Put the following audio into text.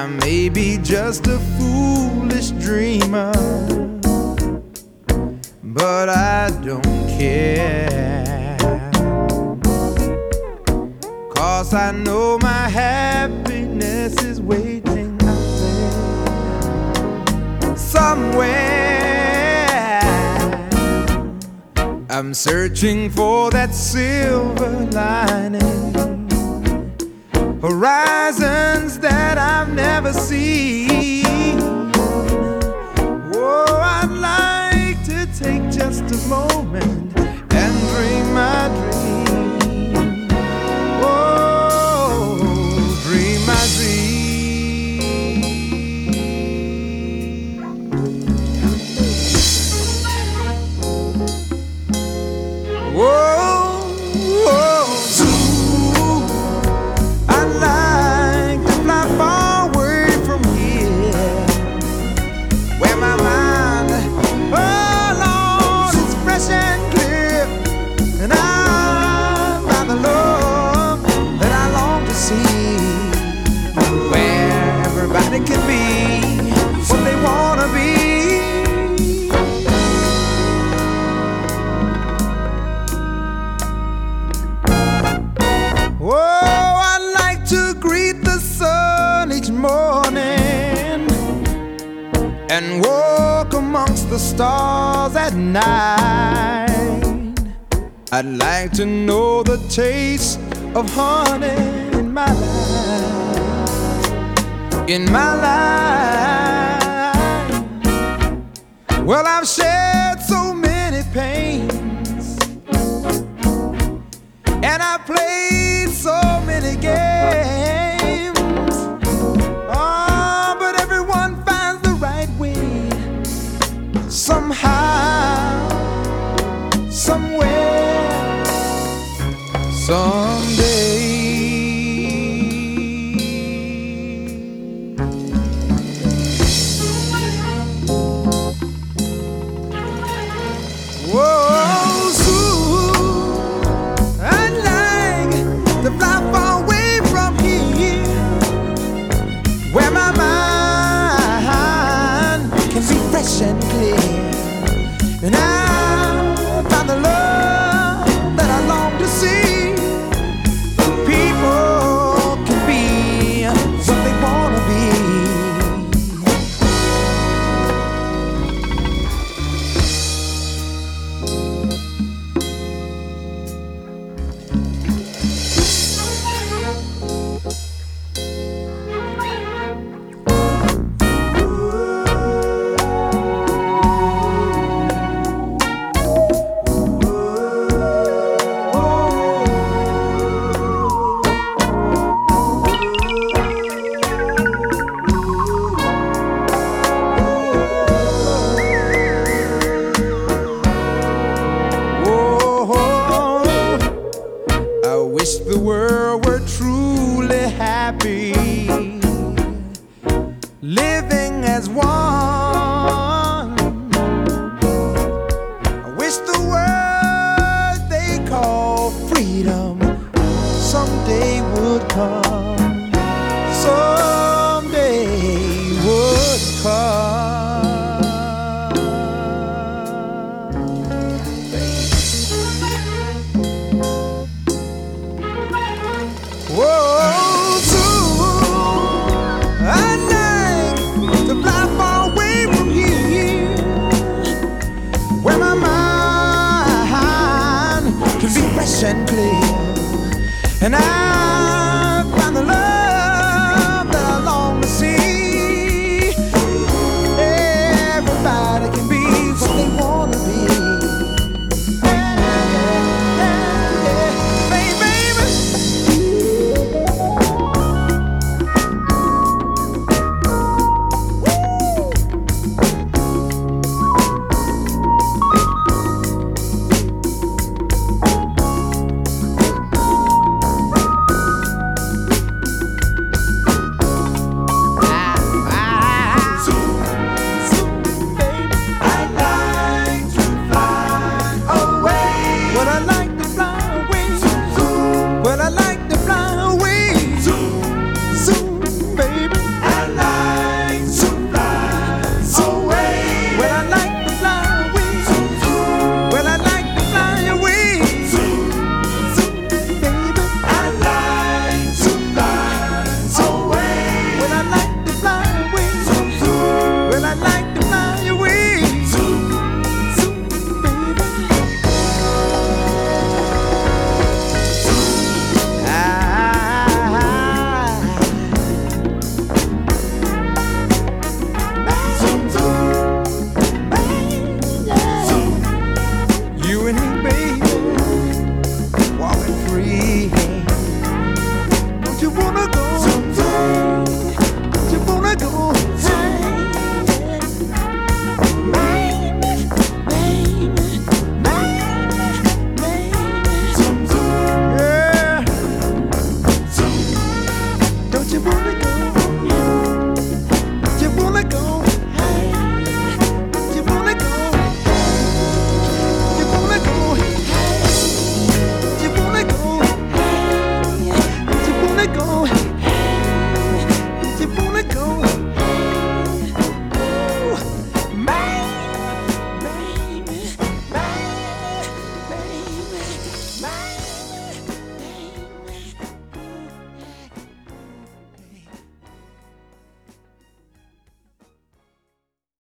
I may be just a foolish dreamer, but I don't care. Cause I know my happiness is waiting out there somewhere. I'm searching for that silver lining horizons that I've never seen. Oh, I'd like to take just a moment everybody can be what they wanna be. Oh, I like to greet the sun each morning and walk amongst the stars at night. I'd like to know the taste of honey in my life. In my life. Well, I've shared so many pains. And I've played so many games. Oh, but everyone finds the right way. Somehow, somewhere, someday. happy living as one. I wish the word they call freedom someday would come. and clear. And I